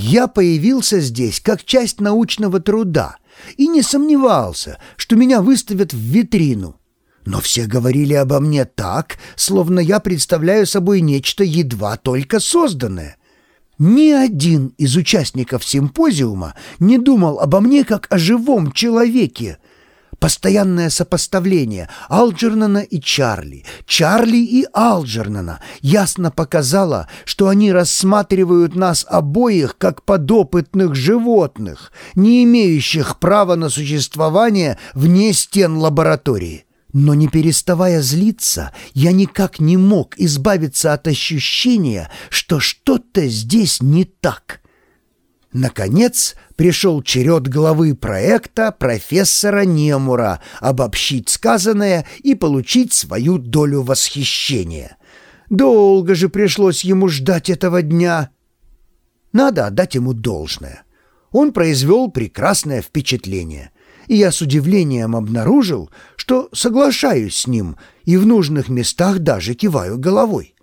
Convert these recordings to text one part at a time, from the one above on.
Я появился здесь как часть научного труда и не сомневался, что меня выставят в витрину. Но все говорили обо мне так, словно я представляю собой нечто едва только созданное. Ни один из участников симпозиума не думал обо мне как о живом человеке, Постоянное сопоставление Алджернона и Чарли, Чарли и Алджернона ясно показало, что они рассматривают нас обоих как подопытных животных, не имеющих права на существование вне стен лаборатории. Но не переставая злиться, я никак не мог избавиться от ощущения, что что-то здесь не так — Наконец пришел черед главы проекта профессора Немура обобщить сказанное и получить свою долю восхищения. Долго же пришлось ему ждать этого дня. Надо отдать ему должное. Он произвел прекрасное впечатление, и я с удивлением обнаружил, что соглашаюсь с ним и в нужных местах даже киваю головой.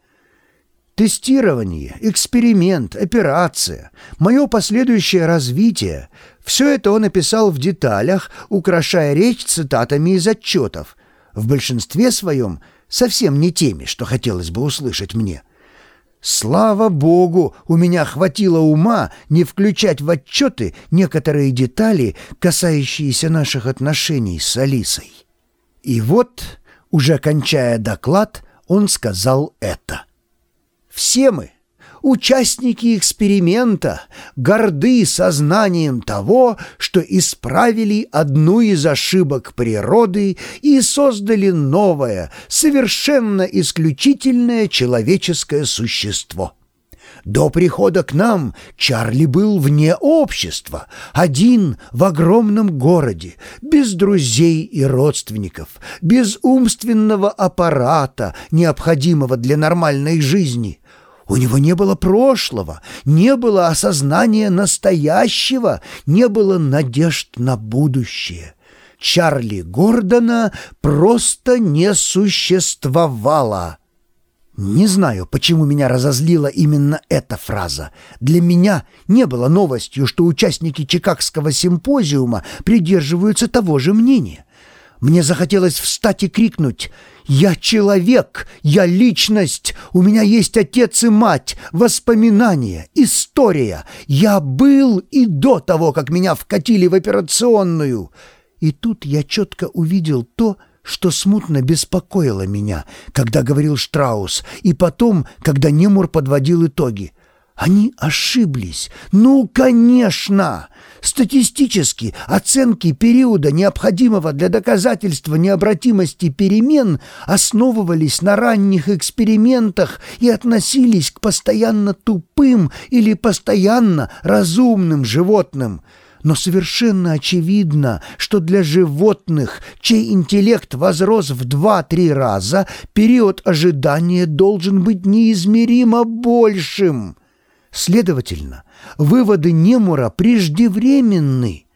Тестирование, эксперимент, операция, мое последующее развитие — все это он описал в деталях, украшая речь цитатами из отчетов, в большинстве своем совсем не теми, что хотелось бы услышать мне. Слава Богу, у меня хватило ума не включать в отчеты некоторые детали, касающиеся наших отношений с Алисой. И вот, уже кончая доклад, он сказал это — все мы, участники эксперимента, горды сознанием того, что исправили одну из ошибок природы и создали новое, совершенно исключительное человеческое существо. До прихода к нам Чарли был вне общества, один в огромном городе, без друзей и родственников, без умственного аппарата, необходимого для нормальной жизни — у него не было прошлого, не было осознания настоящего, не было надежд на будущее. Чарли Гордона просто не существовало. Не знаю, почему меня разозлила именно эта фраза. Для меня не было новостью, что участники Чикагского симпозиума придерживаются того же мнения. Мне захотелось встать и крикнуть «Я человек! Я личность! У меня есть отец и мать, воспоминания, история! Я был и до того, как меня вкатили в операционную!» И тут я четко увидел то, что смутно беспокоило меня, когда говорил Штраус, и потом, когда Немур подводил итоги. Они ошиблись. Ну, конечно! Статистически оценки периода, необходимого для доказательства необратимости перемен, основывались на ранних экспериментах и относились к постоянно тупым или постоянно разумным животным. Но совершенно очевидно, что для животных, чей интеллект возрос в два-три раза, период ожидания должен быть неизмеримо большим. Следовательно, выводы Немура преждевременны.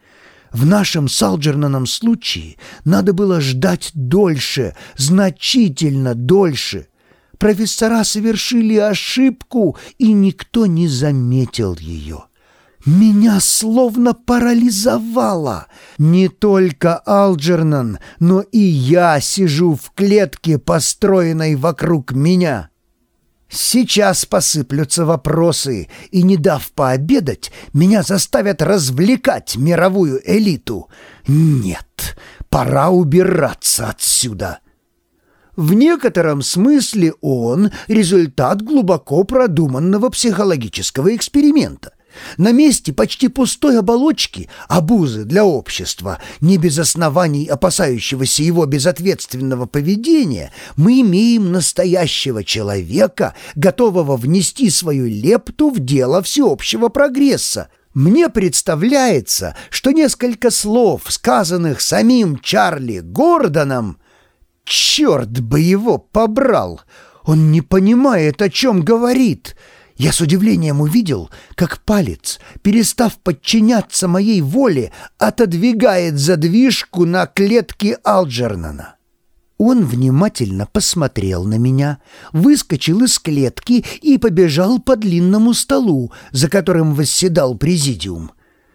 В нашем Салджернаном случае надо было ждать дольше, значительно дольше. Профессора совершили ошибку, и никто не заметил ее. Меня словно парализовало. Не только Алджернан, но и я сижу в клетке, построенной вокруг меня. Сейчас посыплются вопросы, и, не дав пообедать, меня заставят развлекать мировую элиту. Нет, пора убираться отсюда. В некотором смысле он — результат глубоко продуманного психологического эксперимента. На месте почти пустой оболочки, обузы для общества, не без оснований опасающегося его безответственного поведения, мы имеем настоящего человека, готового внести свою лепту в дело всеобщего прогресса. Мне представляется, что несколько слов, сказанных самим Чарли Гордоном, черт бы его побрал, он не понимает, о чем говорит». Я с удивлением увидел, как палец, перестав подчиняться моей воле, отодвигает задвижку на клетке Алджернана. Он внимательно посмотрел на меня, выскочил из клетки и побежал по длинному столу, за которым восседал президиум.